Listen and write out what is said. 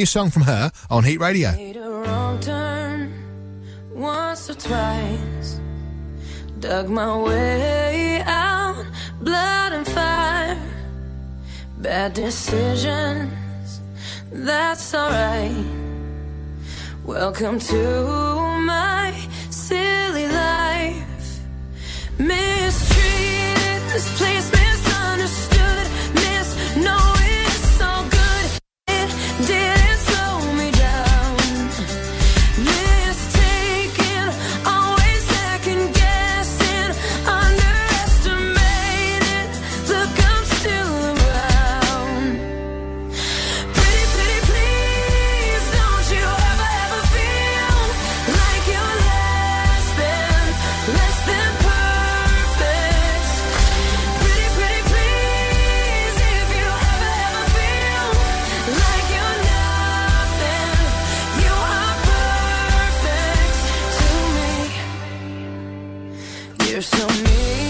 New song from her on Heat Radio. Once or twice. Dug my way out, blood and fire. Bad decisions, that's alright. Welcome to my silly So mean,